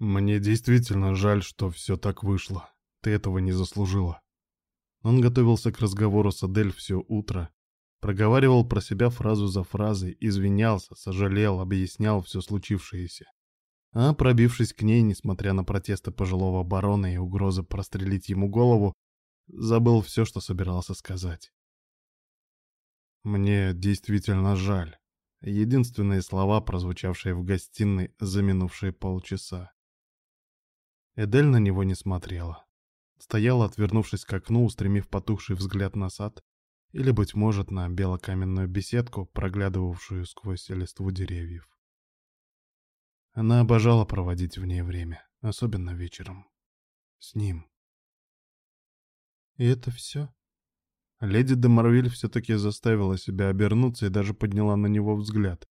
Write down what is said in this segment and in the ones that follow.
Мне действительно жаль, что все так вышло. Ты этого не заслужила. Он готовился к разговору с Адель все утро, проговаривал про себя фразу за фразой, извинялся, сожалел, объяснял все случившееся. А пробившись к ней, несмотря на протесты пожилого барона и угрозы прострелить ему голову, забыл все, что собирался сказать. «Мне действительно жаль». Единственные слова, прозвучавшие в гостиной за минувшие полчаса. Эдель на него не смотрела. Стояла, отвернувшись к окну, устремив потухший взгляд на сад, или, быть может, на белокаменную беседку, проглядывавшую сквозь листву деревьев. Она обожала проводить в ней время, особенно вечером. С ним. И это все? Леди де Марвиль все-таки заставила себя обернуться и даже подняла на него взгляд.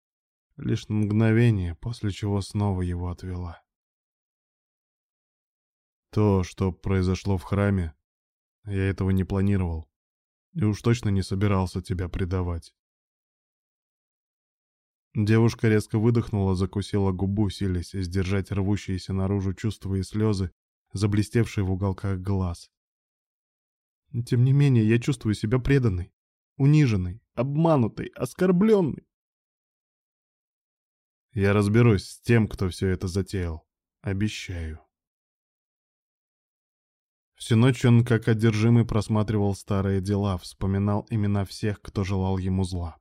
Лишь на мгновение, после чего снова его отвела. То, что произошло в храме, я этого не планировал. И уж точно не собирался тебя предавать. Девушка резко выдохнула, закусила губу, силясь сдержать рвущиеся наружу чувства и слезы, заблестевшие в уголках глаз. Тем не менее, я чувствую себя преданной, униженной, обманутой, оскорбленной. Я разберусь с тем, кто все это затеял. Обещаю. Всю ночь он, как одержимый, просматривал старые дела, вспоминал имена всех, кто желал ему зла.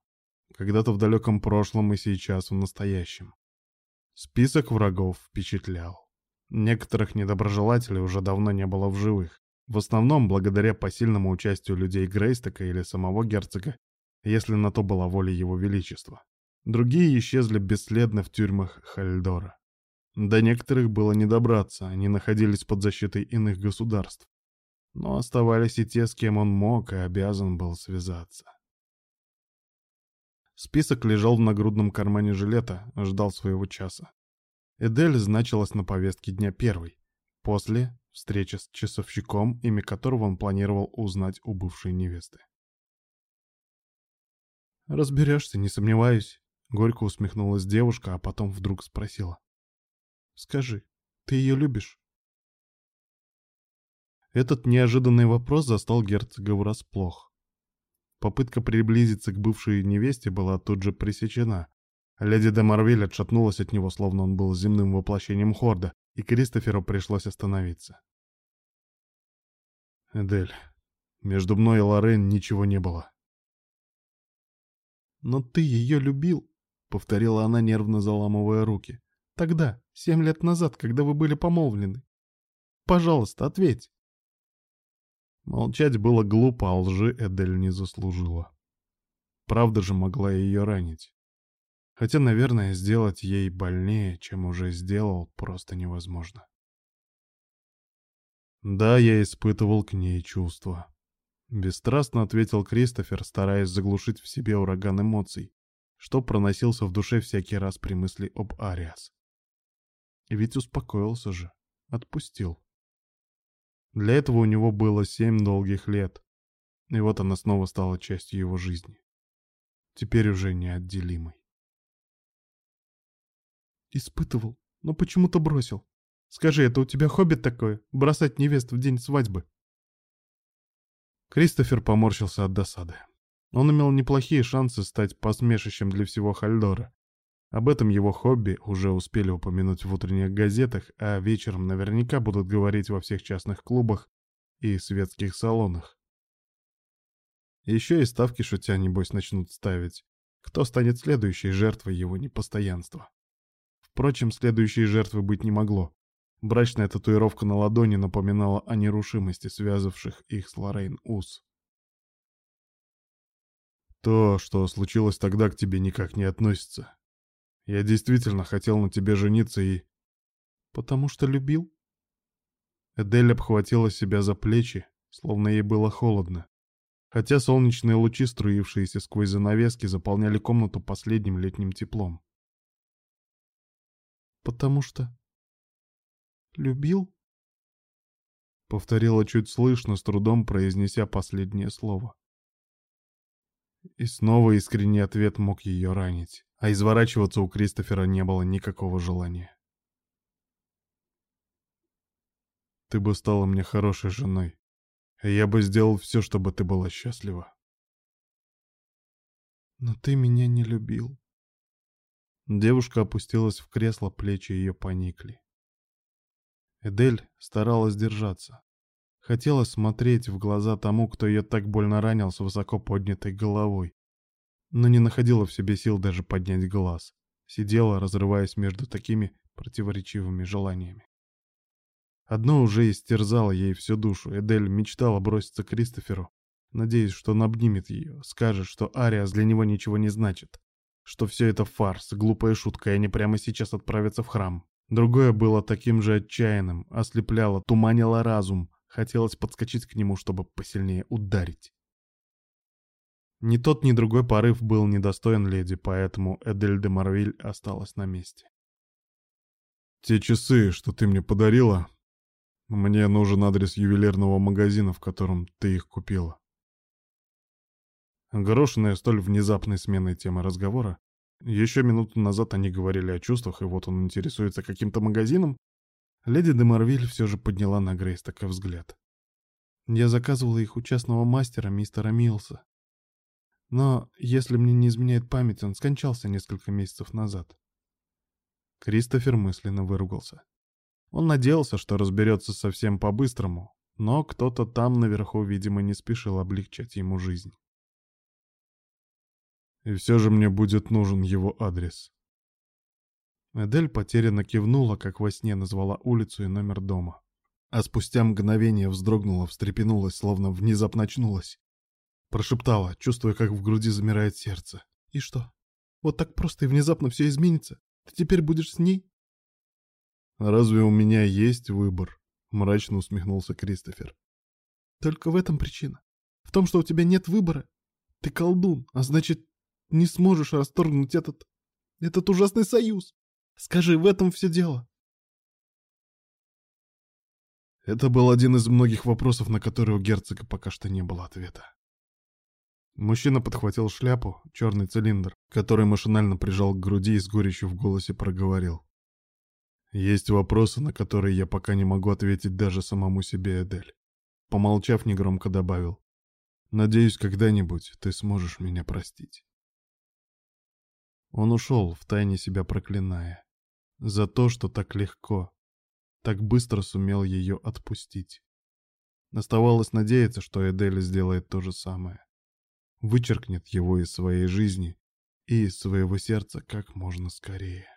Когда-то в далеком прошлом и сейчас в настоящем. Список врагов впечатлял. Некоторых недоброжелателей уже давно не было в живых. В основном благодаря посильному участию людей Грейстока или самого герцога, если на то была воля его величества. Другие исчезли бесследно в тюрьмах Хальдора. До некоторых было не добраться, они находились под защитой иных государств. Но оставались и те, с кем он мог и обязан был связаться. Список лежал в нагрудном кармане жилета, ждал своего часа. Эдель значилась на повестке дня первой. После — встреча с часовщиком, имя которого он планировал узнать у бывшей невесты. «Разберешься, не сомневаюсь», — горько усмехнулась девушка, а потом вдруг спросила. Скажи, ты ее любишь?» Этот неожиданный вопрос застал герцога врасплох. Попытка приблизиться к бывшей невесте была тут же пресечена. Леди де Марвель отшатнулась от него, словно он был земным воплощением Хорда, и Кристоферу пришлось остановиться. «Эдель, между мной и Лорен ничего не было». «Но ты ее любил», — повторила она, нервно заламывая руки. Тогда, семь лет назад, когда вы были помолвлены. Пожалуйста, ответь. Молчать было глупо, а лжи Эдель не заслужила. Правда же могла ее ранить. Хотя, наверное, сделать ей больнее, чем уже сделал, просто невозможно. Да, я испытывал к ней чувства. Бесстрастно ответил Кристофер, стараясь заглушить в себе ураган эмоций, что проносился в душе всякий раз при мысли об Ариас. Ведь успокоился же, отпустил. Для этого у него было семь долгих лет, и вот она снова стала частью его жизни. Теперь уже неотделимой. Испытывал, но почему-то бросил. Скажи, это у тебя хобби такое, бросать невест в день свадьбы? Кристофер поморщился от досады. Он имел неплохие шансы стать посмешищем для всего Хальдора. Об этом его хобби уже успели упомянуть в утренних газетах, а вечером наверняка будут говорить во всех частных клубах и светских салонах. Еще и ставки шутя, небось, начнут ставить. Кто станет следующей жертвой его непостоянства? Впрочем, следующей жертвы быть не могло. Брачная татуировка на ладони напоминала о нерушимости, связавших их с Лоррейн уз. То, что случилось тогда, к тебе никак не относится. Я действительно хотел на тебе жениться и... Потому что любил? Эдель обхватила себя за плечи, словно ей было холодно. Хотя солнечные лучи, струившиеся сквозь занавески, заполняли комнату последним летним теплом. «Потому что... любил?» Повторила чуть слышно, с трудом произнеся последнее слово. И снова искренний ответ мог ее ранить а изворачиваться у Кристофера не было никакого желания. ты бы стала мне хорошей женой. И я бы сделал все, чтобы ты была счастлива. Но ты меня не любил. Девушка опустилась в кресло, плечи ее поникли. Эдель старалась держаться. Хотела смотреть в глаза тому, кто ее так больно ранил с высоко поднятой головой. Но не находила в себе сил даже поднять глаз. Сидела, разрываясь между такими противоречивыми желаниями. Одно уже истерзало ей всю душу. Эдель мечтала броситься к Кристоферу, надеясь, что он обнимет ее, скажет, что Ариас для него ничего не значит, что все это фарс, глупая шутка, и они прямо сейчас отправятся в храм. Другое было таким же отчаянным, ослепляло, туманило разум, хотелось подскочить к нему, чтобы посильнее ударить. Ни тот, ни другой порыв был недостоин леди, поэтому Эдель де Марвиль осталась на месте. «Те часы, что ты мне подарила, мне нужен адрес ювелирного магазина, в котором ты их купила. Горошенная столь внезапной сменой темы разговора. Еще минуту назад они говорили о чувствах, и вот он интересуется каким-то магазином. Леди де Марвиль все же подняла на Грейс такой взгляд. Я заказывала их у частного мастера, мистера Милса. Но, если мне не изменяет память, он скончался несколько месяцев назад. Кристофер мысленно выругался. Он надеялся, что разберется совсем по-быстрому, но кто-то там наверху, видимо, не спешил облегчать ему жизнь. И все же мне будет нужен его адрес. Эдель потерянно кивнула, как во сне назвала улицу и номер дома. А спустя мгновение вздрогнула, встрепенулась, словно внезапно очнулась. Прошептала, чувствуя, как в груди замирает сердце. «И что? Вот так просто и внезапно все изменится? Ты теперь будешь с ней?» «Разве у меня есть выбор?» — мрачно усмехнулся Кристофер. «Только в этом причина. В том, что у тебя нет выбора. Ты колдун, а значит, не сможешь расторгнуть этот... этот ужасный союз. Скажи, в этом все дело». Это был один из многих вопросов, на которые у герцога пока что не было ответа. Мужчина подхватил шляпу, черный цилиндр, который машинально прижал к груди и с горечью в голосе проговорил. Есть вопросы, на которые я пока не могу ответить даже самому себе, Эдель. Помолчав, негромко добавил. Надеюсь, когда-нибудь ты сможешь меня простить. Он ушел, втайне себя проклиная. За то, что так легко, так быстро сумел ее отпустить. Оставалось надеяться, что Эдель сделает то же самое. Вычеркнет его из своей жизни и из своего сердца как можно скорее.